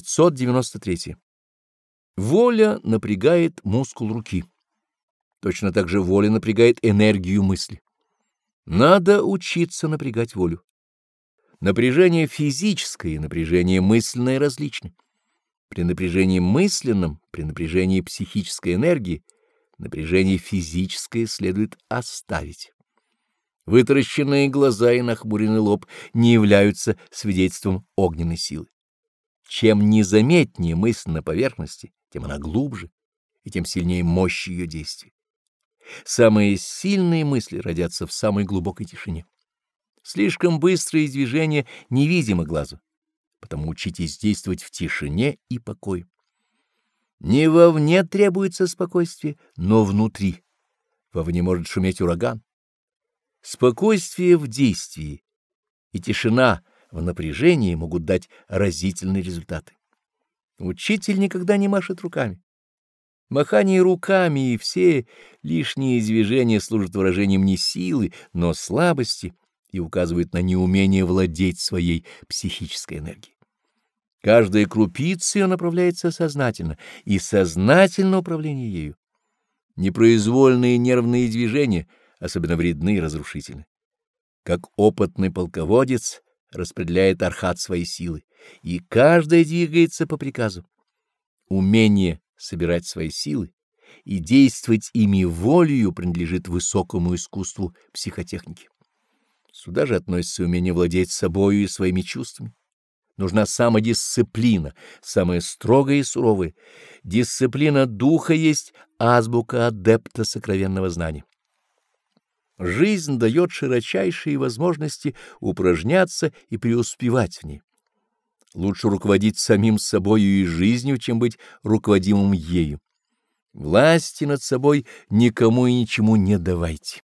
593. Воля напрягает мускул руки. Точно так же воля напрягает энергию мысли. Надо учиться напрягать волю. Напряжение физическое и напряжение мысленное различны. При напряжении мысленном, при напряжении психической энергии, напряжение физическое следует оставить. Вытаращенные глаза и нахмуренный лоб не являются свидетельством огненной силы. Чем незаметнее мысль на поверхности, тем она глубже, и тем сильнее мощь ее действий. Самые сильные мысли родятся в самой глубокой тишине. Слишком быстрые движения невидимы глазу, потому учитесь действовать в тишине и покое. Не вовне требуется спокойствие, но внутри. Вовне может шуметь ураган. Спокойствие в действии и тишина в напряжении могут дать разительные результаты. Учитель никогда не машет руками. Махание руками и все лишние движения служат выражением не силы, но слабости и указывают на неумение владеть своей психической энергией. Каждая крупица ее направляется сознательно, и сознательно управление ею. Непроизвольные нервные движения особенно вредны и разрушительны. Как опытный полководец распределяет архат своей силы, и каждая двигается по приказу. Умение собирать свои силы и действовать ими волею принадлежит высокому искусству психотехники. Сюда же относится умение владеть собою и своими чувствами. Нужна самодисциплина, самая строгая и суровая. Дисциплина духа есть азбука адепта сокровенного знания. Жизнь дает широчайшие возможности упражняться и преуспевать в ней. Лучше руководить самим собою и жизнью, чем быть руководимым ею. Власти над собой никому и ничему не давайте.